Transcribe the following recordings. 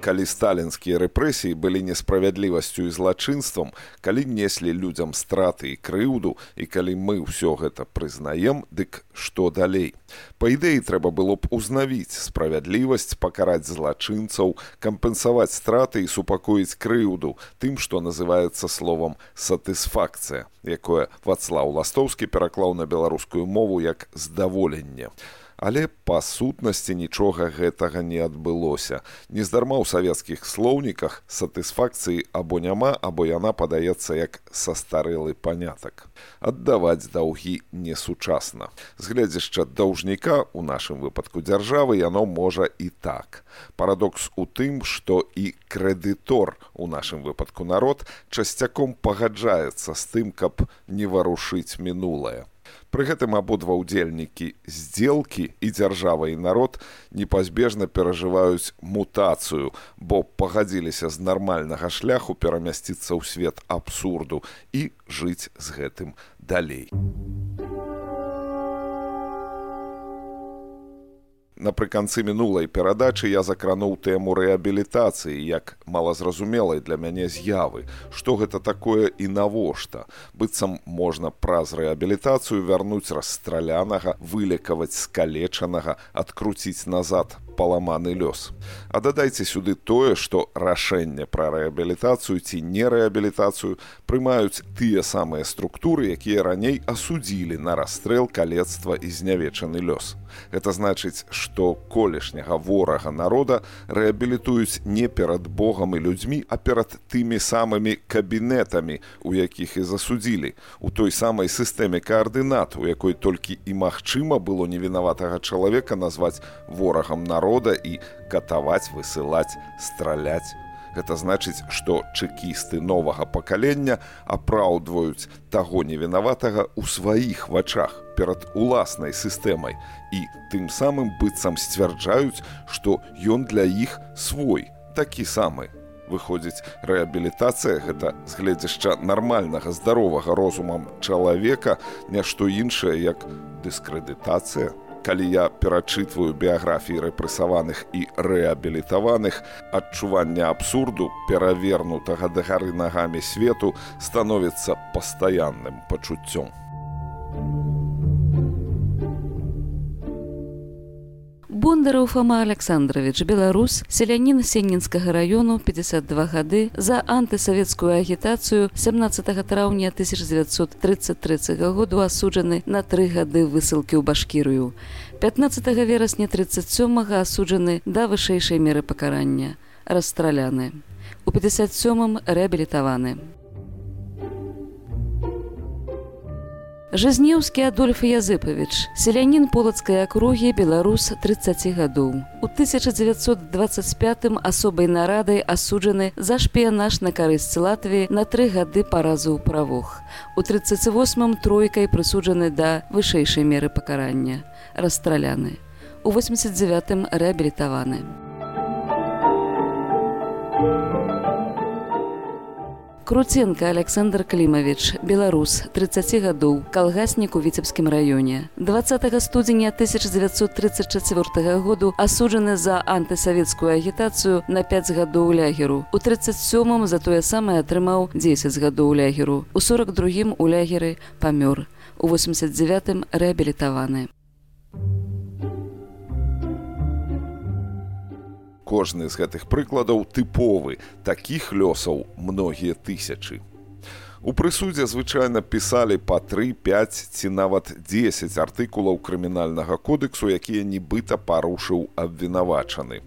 калі сталінскія рэпрэсіі былі несправядлівасцю і злачынствам калі неслі людзям страты і крыўду і калі мы ўсё гэта прызнаем дык што далей? Па ідэі трэба было б узнавіць справядлівасць пакараць злачынцаў кампенсаваць страты і супакоіць крыўду тым што называецца словам сатысфакцыя якое вацлаў ластоўскі пераклаў на беларускую мову як здаволенне але па сутнасці нічога гэтага не адбылося. Нездарма ў савецкіх слоўніках сатысфакцыі або няма або яна падаецца як састарэлы панятак. Аддаваць даўгі несучасна. З гледзяшча даўжніка у нашым выпадку дзяржавы яно можа і так. Парадокс у тым што і крэдытор у нашым выпадку народ часцяком пагаджаецца з тым каб не варушыць мінулае Пры гэтым абодва ўдзельнікі здзелкі і дзяржава і народ непазбежна перажываюць мутацыю, бо пагадзіліся з нармальнага шляху перамясціцца ў свет абсурду і жыць з гэтым далей. Напрыканцы мінулай перадачы я закрануў тэму рэабілітацыі як малазразумелай для мяне з'явы. Што гэта такое і навошта? Быццам можна праз рэабілітацыю вярнуць расстралянага вылекаваць скалечанага адкруціць назад паламаны лёс. А дадайце сюды тое, што рашэнне пра рэабілітацыю ці не рэабілітацыю прымаюць тыя самыя структуры, якія раней асудзілі на расстрэл калецтва і знявечаны лёс. Гэта значыць, што колішняга ворага народа рэабілітуюць не перад Богам і людзьмі, а перад тымі самымі кабінетамі, у якіх і засудзілі, у той самай сістэме каардынат, у якой толькі і магчыма было невінаватага чалавека назваць ворагам народа народа і катаваць высылаць страляць. Гэта значыць што чэкісты новага пакалення апраўдваюць таго невінаватага ў сваіх вачах перад уласнай сістэмай і тым самым быццам сцвярджаюць што ён для іх свой такі самы. Выходзіць рэабілітацыя гэта згледзяшча нармальнага здаровага розумам чалавека нешто іншае як дыскрэдытацыя калі я перачытваю біяграфіі рэпрэсаваных і рэабілітаваных, адчуванне абсурду перавернутага дагары нагамі свету становіцца пастаянным пачуццём. Бондараў Фама Александрович, беларус, селянін сенінскага раёну 52 гады за антысавецкую агітацыю 17 траўня 1933 году асуджаны на тры гады высылкі ў башкірыю. 15 верасня 37 асуджаны да вышэйшай меры пакарання, расстраляны. У 57 рэабілітаваны. Жазнеўскі Адольф Языпавіч, селянін полацкай акругі беларус 30 гадоў. У 1925 асобай нарадай асуджаны за шпіянаж на карысці Латвіі на тры гады паразу ў правох. У 38 тройкай прысуджаны да вышэйшай меры пакарання, расстраляны. У 89 рэабілітаваны. Круценко Александр Клімавіч, беларус, 30 гадоў, калгаснік у віцебскім раёне. 20 студзеня 1934 году асуджаны за антысавецкую агітацыю на 5 гадоў лягеру. У 37 за тое самае атрымаў 10 гадоў лягеру. У 42 у лягеры памёр. У 89 рэабілітаваны. Кожны з гэтых прыкладаў тыповы такіх лёсаў многія тысячы. У прысудзе звычайна пісалі па 3-5 ці нават 10 артыкулаў крымінальнага кодексу, якія нібыта парушыў абвінавачаны.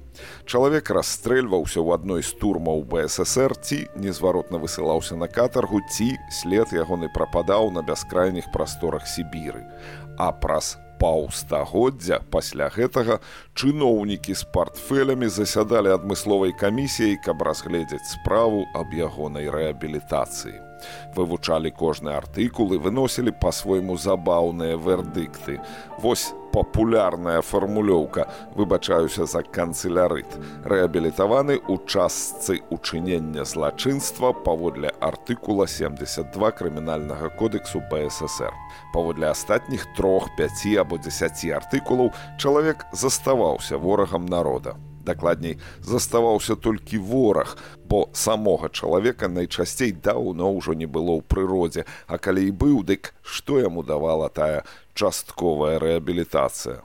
Чалавек расстрэльваўся ў адной з турмаў БСР ці незваротна высылаўся на катаргу ці след ягоны прападаў на бяскрайніх прасторах Сібіры. А праз паўстагоддзя пасля гэтага чыноўнікі з партфелямі засядалі адмысловай камісіяй, каб разгледзець справу аб ягонай рэабілітацыі. Вывучалі кожны артыкул і выносілі па-свойму забаўныя вердыкты. Вось папулярная фармулёўка выбачаюся за канцелярыт рэабілітаваны ў частцы учынення злачынства паводле артыкула 72 крымінальнага кодексу бСр паводле астатніх трох 5 або 10 артыкулаў чалавек заставаўся ворагам народа дакладней заставаўся толькі вораг бо самога чалавека найчасцей даўно ўжо не было ў прыродзе а калі і быў дык што яму давала тая частковая рэабілітацыя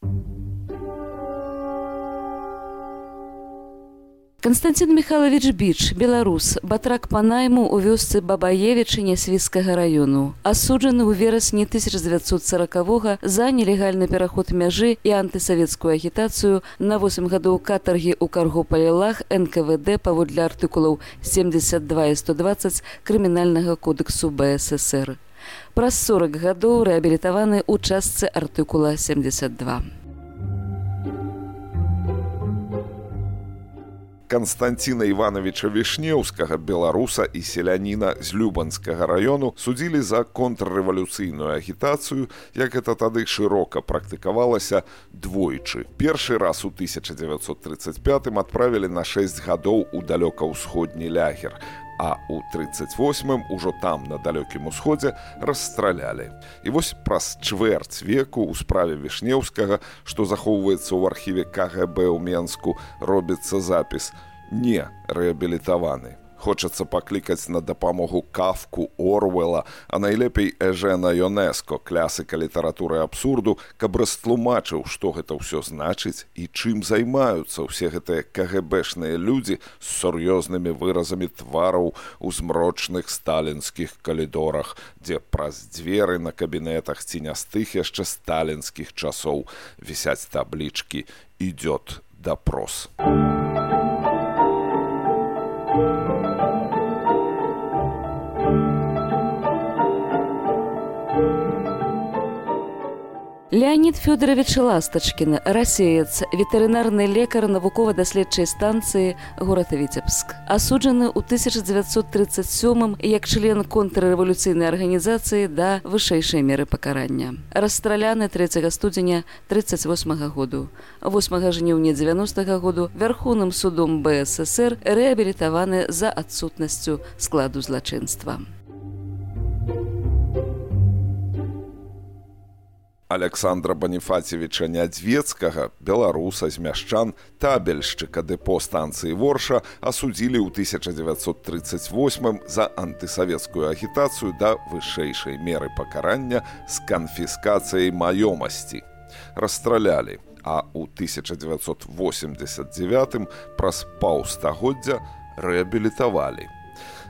Константин Михайлович Біч, беларус, батрак па найму ў вёсцы Бабаевічыне свіскага раёну, асуджаны ў верасні 1940 за нелегальны пераход мяжы і антысавецкую агітацыю на 8 гадоў катаргі ў каргопалілах НКВД паводле артыкулаў 72 і 120 крымінальнага кодексу БССР. Праз 40 гадоў рэабілітаваны ў частцы артыкула 72. Канстанціна Івановича Вішнеўскага беларуса і селяніна з любанскага району судзілі за контррэвалюцыйную агітацыю, як это тады шырока практыкавалася двойчы. Першы раз у 1935 адправілі на 6 гадоў у далёка-ўсходні лягер а ў 38 ужо там на далёкім усходзе расстралялі. І вось праз чвэрць веку ў справе вішнеўскага, што захоўваецца ў архіве КГБ ў Менску, робіцца запіс не рэабілітаваны хочацца паклікаць на дапамогу кафку орвела а найлепей эжена юнеско клясыка літаратуры абсурду каб растлумачыў што гэта ўсё значыць і чым займаюцца ўсе гэтыя кгбшныя людзі з сур'ёзнымі выразамі твараў у змрочных сталінскіх калідорах дзе праз дзверы на кабінетах ці не з тых яшчэ сталінскіх часоў вісяць таблічкі ідёт допрос. Леонид Фёдорович Ласточкин, расеец, ветеринарный лекар навукова-даследчай станцыі горада Віцебск. Асуджаны ў 1937 як член контррэвалюцыйнай арганізацыі да вышэйшай меры пакарання. Расстраляны 3 студзеня 38 году. 8 жніўня 90 -го году вярхоўным судом БССР рэабілітаваны за адсутнасцю складу злачынства. Александра Баніфацевіча Нядзвецкага, беларуса з мяшчан, табельшчыка дэпо станцыі Ворша асудзілі ў 1938 за антысавецкую агітацыю да вышэйшай меры пакарання з канфіскацыяй маёмасці. Расстралялі, а ў 1989 праз паўстагоддзя рэабілітавалі.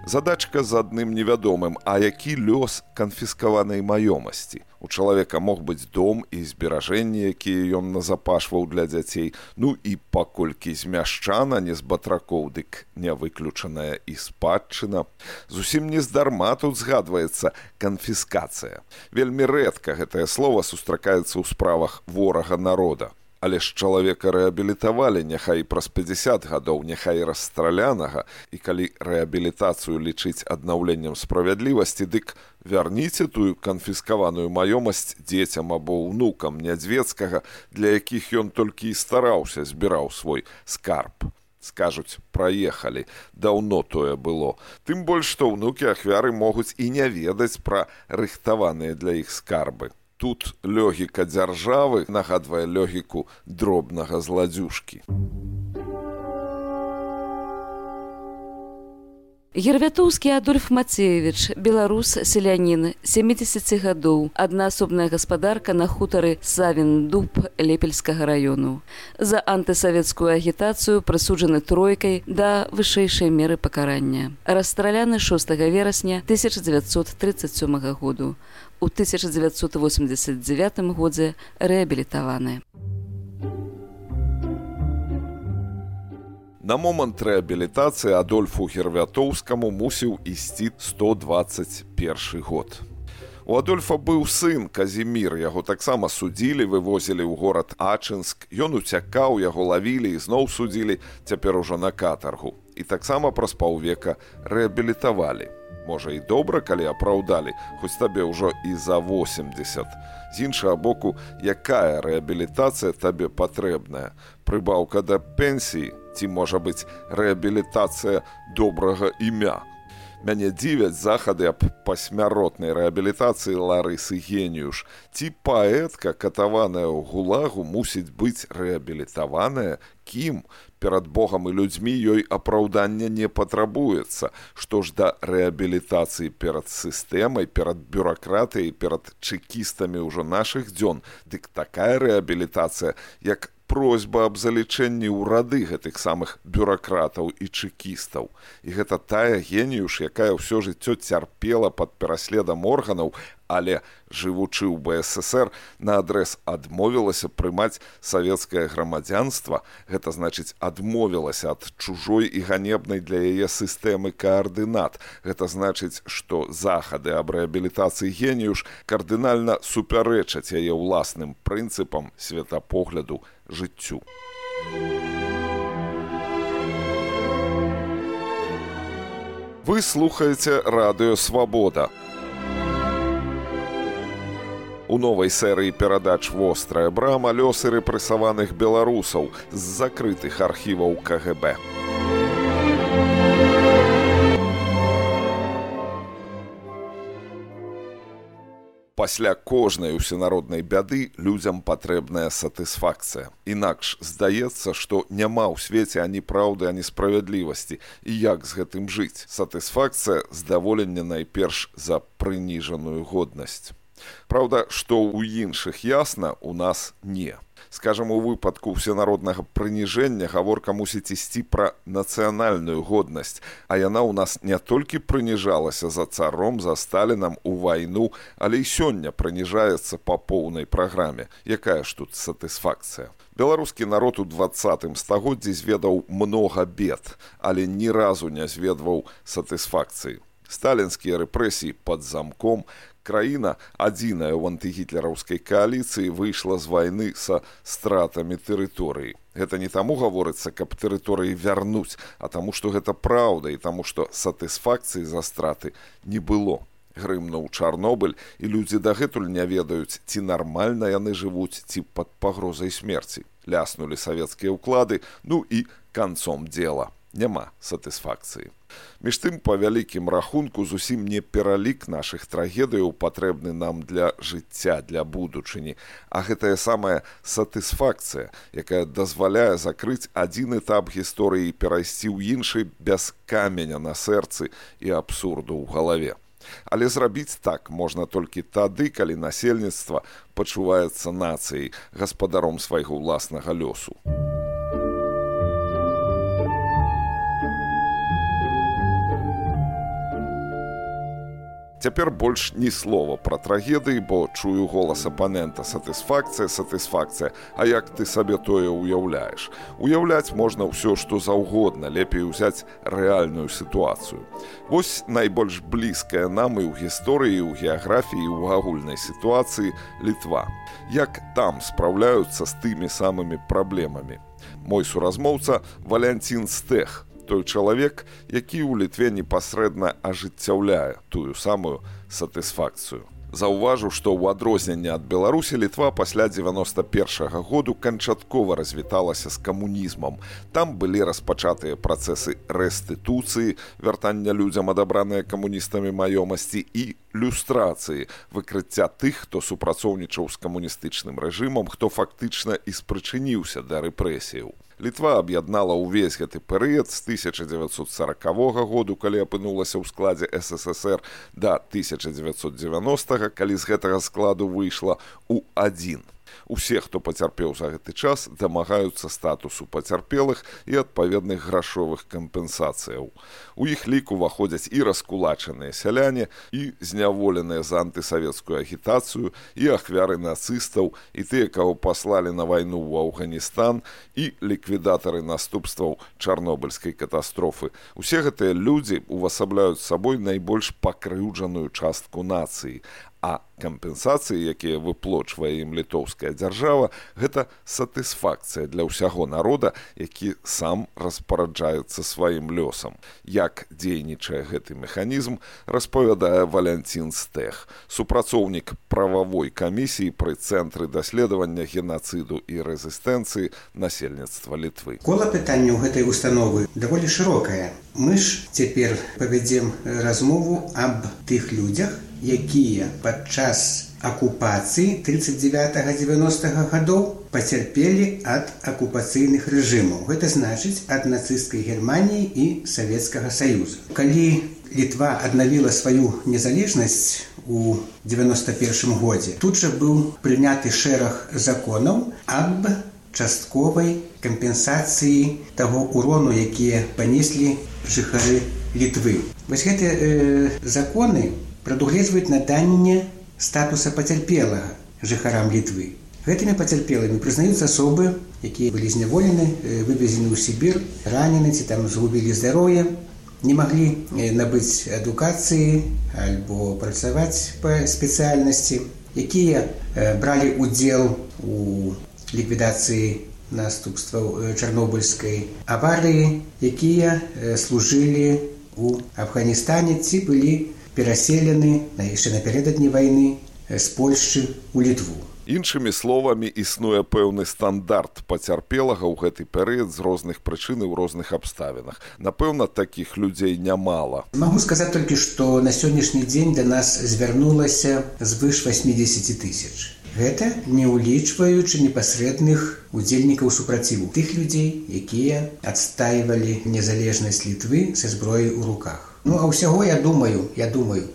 Задачка з адным невядомым, а які лёс канфіскаванай маёмасці. У чалавека мог быць дом і зберажэнні, якія ён назапашваў для дзяцей. Ну і паколькі з мяшчана не з батракоў, дык не выключаная і спадчына. Зусім нездарма тут згадваецца канфіскацыя. Вельмі рэдка гэтае слово сустракаецца ў справах ворага народа але ж чалавека рэабілітавалі няхай праз 50 гадоў няхай расстралянага. І калі рэабілітацыю лічыць аднаўленнем справядлівасці дык вярніце тую канфіскаваную маёмасць дзецям або ўнукам нядзвецкага для якіх ён толькі і стараўся збіраў свой скарб. Скажуць праехалі. Даўно тое было. Тым больш што ўнукі ахвяры могуць і не ведаць пра рыхтаваныя для іх скарбы тут лёгіка дзяржавы нагадвае лёгіку дробнага зладзюшкі. Гервятоўскі Адольф Мацеевич, беларус селянін 70 гадоў, аднаасобная гаспадарка на хутары Савін дуб лепельскага раёну. За антысавецкую агітацыю прысуджаны тройкай да вышэйшай меры пакарання. Расстраляны 6 верасня 1937 году у 1989 годзе рэабілітаваны. На момант рэабілітацыі Адольфу Гервятоўскаму мусіў ісці 121 год. У Адольфа быў сын Казімір, яго таксама судзілі, вывозілі ў горад Ачынск. Ён уцякаў, яго лавілі і зноў судзілі цяпер ужо на катаргу. І таксама праз паўвека рэабілітавалі можа і добра калі апраўдалі хоць табе ўжо і за 80 з іншага боку якая рэабілітацыя табе патрэбная? Прыбаўка да пенсіі ці можа быць рэабілітацыя добрага імя? Мяне дзівяць захады аб пасмяротнай рэабілітацыі ларысы геніюш ці паэтка катаваная ў гулагу мусіць быць рэабілітаваная кім перад богам і людзьмі ёй апраўдання не патрабуецца што ж да рэабілітацыі перад сістэмай перад бюракратыяй перад чэкістамі ўжо нашых дзён дык такая рэабілітацыя як просьба аб залічэнні ўрады гэтых самых бюракратаў і чэкістаў. І гэта тая геніюш, якая ўсё жыццё цярпела пад пераследам органаў, але жывучы ў бСр на адрес адмовілася прымаць савецкае грамадзянства. Гэта значыць адмовілася ад чужой і ганебнай для яе сістэмы каардынат. Гэта значыць што захады аб рэабілітацыі геніюш кардынальна супярэчаць яе ўласным прынцыпам светапогляду жыццю. Слухаеце радыё свабода у новай серыі перадач вострая брама лёсы рэпрэсаваных беларусаў з закрытых архіваў КГБ. Пасля кожнай усенароднай бяды людзям патрэбная сатысфакцыя. Інакш здаецца, што няма ў свеце ані праўды, ані справядлівасці і як з гэтым жыць. Сатысфакцыя здаволення найперш за прыніжаную годнасць. Праўда, што ў іншых ясна у нас не. Скажам у выпадку ўсенароднага прыніжэння гаворка мусіць ісці пра нацыянальную годнасць, а яна ў нас не толькі прыніжалася за царом за сталінам у вайну, але і сёння прыніжаецца па поўнай праграме, якая ж тут сатысфакцыя. Беларускі народ у двадцатым стагоддзі зведаў многа бед, але ні разу не зведваў сатысфакцыі. Сталінскія рэпрэсіі пад замком, краіна адзіная ў антыгітлераўскай кааліцыі выйшла з вайны са стратамі тэрыторыі. Гэта не таму гаворыцца, каб тэрыторыі вярнуць, а таму, што гэта праўда і таму, што сатысфакцыі за страты не было. Грымнуў Чарнобыль і людзі дагэтуль не ведаюць, ці нармальна яны жывуць ці пад пагрозай смерці. Ляснулі савецкія ўклады, ну і канцом дзела няма сатысфакцыі. Між тым па вялікім рахунку зусім не пералік нашых трагедыяў патрэбны нам для жыцця для будучыні, а гэтая самая сатысфакцыя, якая дазваляе закрыць адзін этап гісторыі і перайсці ў іншы без каменя на сэрцы і абсурду ў галаве. Але зрабіць так можна толькі тады, калі насельніцтва пачуваецца нацыяй гаспадаром свайго ўласнага лёсу. Цяпер больш ні слова пра трагедыі, бо чую голас апанента сатысфакцыя, сатысфакцыя, А як ты сабе тое ўяўляеш. Уяўляць можна ўсё, што заўгодна, лепей узяць рэальную сітуацыю. Вось найбольш блізкая нам і ў гісторыі, ў геаграфіі ў агульнай сітуацыі літва. Як там спраўляюцца з тымі самымі праблемамі. Мой суразмоўца Валянцін Стэх той чалавек, які ў літве непасрэдна ажыццяўляе тую самую сатысфакцыю. Заўважу, што ў адрозненне ад Беларусі літва пасля 91 -го году канчаткова развіталася з камунізмам. Там былі распачатыя працэсы рэстытуцыі, вяртання людзям адабраныя камуністамі маёмасці і люстрацыі, выкрыцця тых, хто супрацоўнічаў з камуністычным рэжымам, хто фактычна і спрычыніўся да рэпрэсіяў. Літва аб'яднала ўвесь гэты перыяд з 1940 году, калі апынулася ў складзе ССР да 1990, калі з гэтага складу выйшла ў адзін усе хто пацярпеў за гэты час дамагаюцца статусу пацярпелых і адпаведных грашовых кампенсацыяў. У іх лік уваходзяць і раскулачаныя сяляне і зняволеныя за антысавецкую агітацыю і ахвяры нацыстаў і тыя каго паслалі на вайну ў афганістан і ліквідатары наступстваў чарнобыльскай катастрофы. Усе гэтыя людзі увасабляюць сабой найбольш пакрыўджаную частку нацыі а кампенсацыі якія выплочвае ім літоўская дзяржава гэта сатысфакцыя для ўсяго народа які сам распараджаецца сваім лёсам. Як дзейнічае гэты механізм распавядае валянцін стэх. Супрацоўнік прававой камісіі пры цэнтры даследавання генацыду і рэзістэнцыі насельніцтва літвы. Кола пытанняў гэтай установы даволі шырокая мы ж цяпер павядзем размову аб тых людзях якія падчас акупацыі 39-90 гадоў пацярпелі ад акупацыйных рэжымаў. Гэта значыць ад нацысцкай Геррманіі і Савецкага Саюза. Калі літва аднавіла сваю незалежнасць у 91 годзе, тут жа быў прыняты шэраг законаў аб частковай кампенсацыі таго урону, якія панеслі жыхары літвы. Вось гэтыя э, законы прадугледжваюць наданне статуса пацярпелага жыхарам літвы. Гэтымі пацярпелымі прызнаюцца асобы, якія былі зняволены, вывезены ў Сібір, ранены ці там згубілі здароўе, не маглі набыць адукацыі альбо працаваць па спецыяльнасці, якія бралі удзел у ліквідацыі наступстваў чарнобыльскай аварыі, якія служылі у Афганістане ці былі пераселены на яшчэ напярэдадні вайны з Польшчы ў літву. Іншымі словамі існуе пэўны стандарт пацярпелага ў гэты перыяд з розных прычын ў розных абставінах. Напэўна, такіх людзей нямала. Магу сказаць толькі, што на сённяшні дзень да нас звярнулася звыш 80 тысяч. Гэта не ўлічваючы непасрэдных удзельнікаў супраціву тых людзей, якія адстаивалі незалежнасць літвы са зброяй у руках. Ну а ўсяго я думаю, я думаю,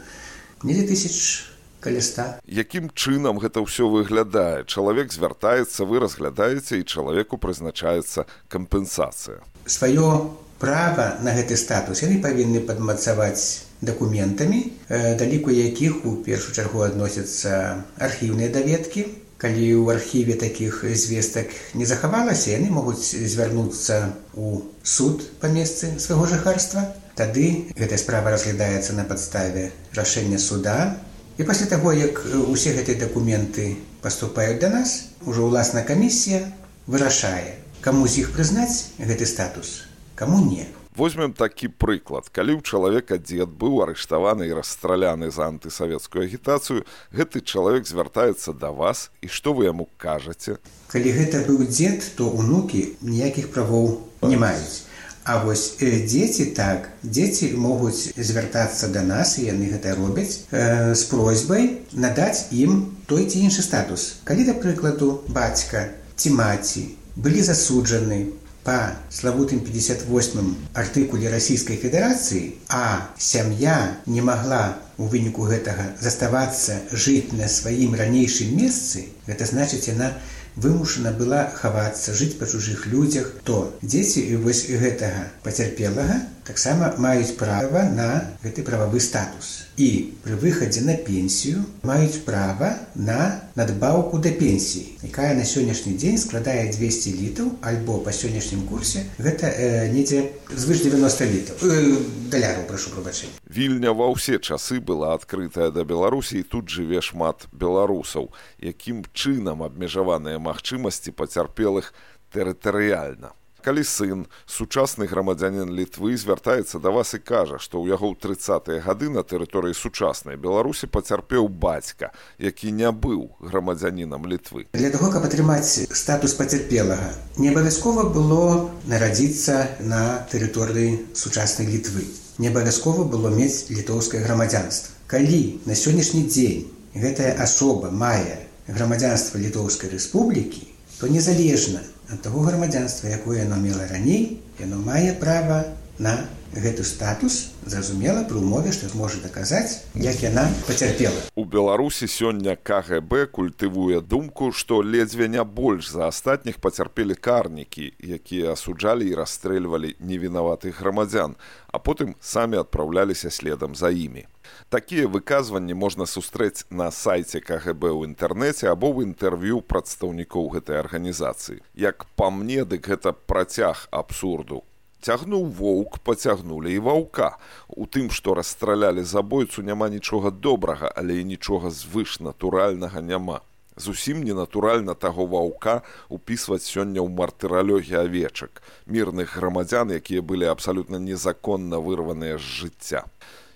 не тысяч каляста. Якім чынам гэта ўсё выглядае? Чалавек звяртаецца, вы разглядаеце і чалавеку прызначаецца кампенсацыя. Сваё права на гэты статус яны павінны падмацаваць дакументамі, да ліку якіх у першую чаргу адносяцца архіўныя даведкі. Калі ў архіве такіх звестак не захавалася, яны могуць звярнуцца ў суд па месцы свайго жыхарства Тады гэтая справа разглядаецца на падставе рашэння суда. І пасля таго, як усе гэтыя дакументы паступаюць да нас, ужо ўласна камісія вырашае, каму з іх прызнаць гэты статус, каму не. Возьмем такі прыклад. Калі ў чалавека дзед быў арыштаваны і расстраляны за антысавецкую агітацыю, гэты чалавек звяртаецца да вас і што вы яму кажаце? Калі гэта быў дзед, то ўнукі ніякіх правоў не маюць. А вось э, дзеці так дзеці могуць звяртацца да нас і яны гэта робяць э, з просьбай надаць ім той ці іншы статус. Калі да прыкладу бацька ці маці былі засуджаны па славутым 58 артыкуле расійскай федэрацыі, а сям'я не магла у выніку гэтага заставацца жыць на сваім ранейшым месцы, гэта значыць яна вымушана была хавацца жыць па чужых людзях то дзеці і вось гэтага пацярпелага таксама маюць права на гэты прававы статус і пры выхадзе на пенсію маюць права на надбаўку да пенсіі якая на сённяшні дзень складае 200 літаў альбо па сённяшнім курсе гэта э, недзе звыш 90 літаў. Э, даляру прашу прабачэння. Вільня ва ўсе часы была адкрытая да беларусі тут жыве шмат беларусаў якім чынам абмежаваныя магчымасці пацярпелых тэрытарыяльна калі сын сучасны грамадзянин літвы звяртаецца да вас і кажа што ў яго ў тридцатыя гады на тэрыторыі сучаснай беларусі пацярпеў бацька які не быў грамадзянінам літвы для того каб атрымаць статус пацярпелага не абавязкова было нарадзіцца на тэрыторыі сучаснай літвы не абавязкова было мець літоўскае грамадзянства. Калі на сённяшні дзень гэтая асоба мае грамадзянства літоўскай рэспублікі, то незалежна ад таго грамадзянства, якое яно мела раней, яно мае права на гэты статус зразумела пры умове што зможа даказаць як яна пацярпела. У беларусі сёння кгб культывуе думку што ледзьве не больш за астатніх пацярпелі карнікі якія асуджалі і расстрэльвалі невінаватых грамадзян а потым самі адпраўляліся следам за імі. Такія выказванні можна сустрэць на сайце кгб ў інтэрнэце або ў інтэрв'ю прадстаўнікоў гэтай арганізацыі. Як па мне дык гэта працяг абсурду Цягнуў воўк, пацягнулі і ваўка. У тым, што расстралялі забойцу, няма нічога добрага, але нічога звышнатуральнага няма. Зусім ненатуральна таго ваўка упісваць сёння ў мартыралёгі авечак, мірных грамадзян, якія былі абсалютна незаконна вырваныя з жыцця.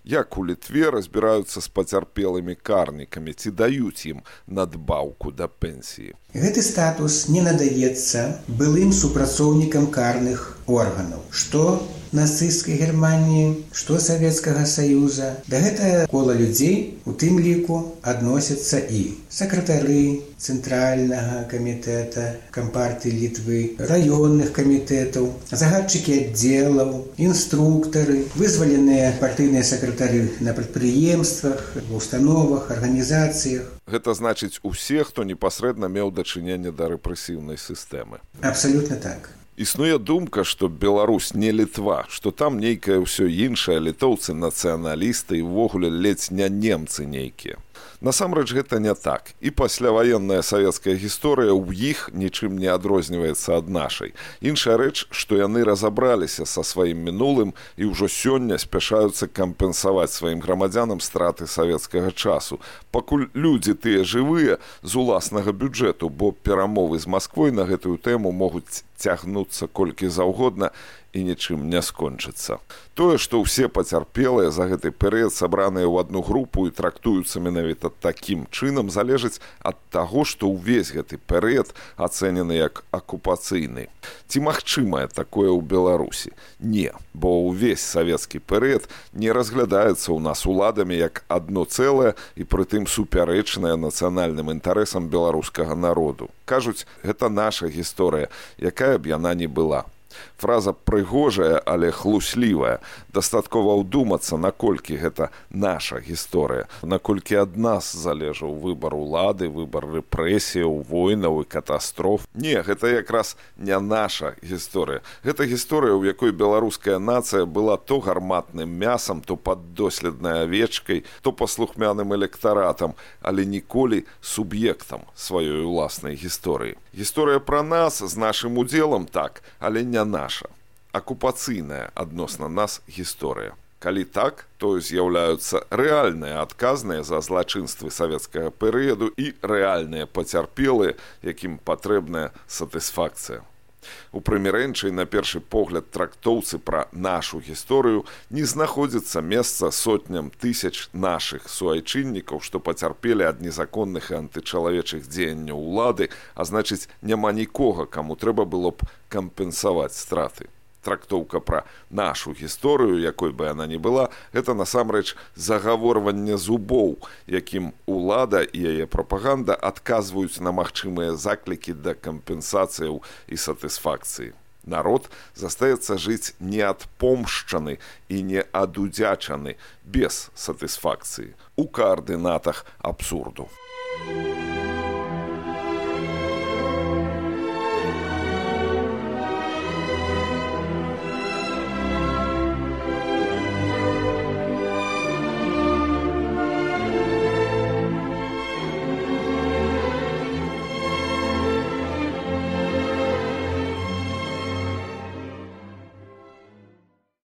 Як у літве разбіраюцца з пацярпелымі карнікамі, ці даюць ім надбаўку да пенсіі. Гэты статус не надаецца былым супрацоўнікам карных органаў, што нацысцкай германії што савецкага саюза. Да гэта кола людзей у тым ліку адносяцца і сакратары цэнтральнага камітэта кампартыі літвы раённых камітэтаў загадчыкі аддзелаў інструктары вызваленыя партыйныя сакратары на прадпрыемствах установах арганізацыях. Гэта значыць усе хто непасрэдна меў дачыненне да рэпрэсіўнай сістэмы абсалютна так. Існуе думка што беларусь не літва што там нейкае ўсё іншае літоўцы нацыяналісты і ўвогуле ледзь не немцы нейкія Насамрэч гэта не так. І пасляваенная савецкая гісторыя ў іх нічым не адрозніваецца ад нашай. Іншая рэч, што яны разабраліся са сваім мінулым і ўжо сёння спяшаюцца кампенсаваць сваім грамадзянам страты савецкага часу. Пакуль людзі тыя жывыя з уласнага бюджэту, бо перамовы з Масквой на гэтую тэму могуць цягнуцца колькі заўгодна і нічым не скончыцца. Тое, што ўсе пацярпелыя за гэты перыяд сабраныя ў адну групу і трактуюцца менавіта такім чынам залежыць ад таго, што ўвесь гэты перыяд ацэнены як акупацыйны. Ці магчымае такое ў Беларусі? Не, бо ўвесь савецкі перыяд не разглядаецца ў нас уладамі як адно цэлае і прытым супярэчнае нацыянальным інтарэсам беларускага народу. Кажуць, гэта наша гісторыя, якая б яна не была фраза прыгожая але хлуслівая. Дастаткова ўдумацца наколькі гэта наша гісторыя. Наколькі ад нас залежаў выбар улады выбар рэпрэсіяў войнаў і катастроф. Не гэта якраз не наша гісторыя. Гэта гісторыя у якой беларуская нацыя была то гарматным мясам то пад доследнай авечкай то паслухмяным электаратам але ніколі суб'ектам сваёй уласнай гісторыі. Гісторыя пра нас з нашым удзелам так але не наша. Акупацыйная адносна нас гісторыя калі так то з'яўляюцца рэальныя адказныя за злачынствы савецкага перыяду і рэальныя пацярпелыя якім патрэбная сатысфакцыя у прымірэнчай на першы погляд трактоўцы пра нашу гісторыю не знаходзіцца месца сотням тысяч нашых суайчыннікаў што пацярпелі ад незаконных і антычалавечых дзеянняў улады а значыць няма нікога каму трэба было б кампенсаваць страты трактоўка пра нашу гісторыю якой бы яна не была гэта насамрэч загаворванне зубоў якім улада і яе прапаганда адказваюць на магчымыя заклікі да кампенсацыяў і сатысфакцыі народ застаецца жыць не адпомшчаны і не адудзячаны без сатысфакцыі у каардынатах абсурду. Thank you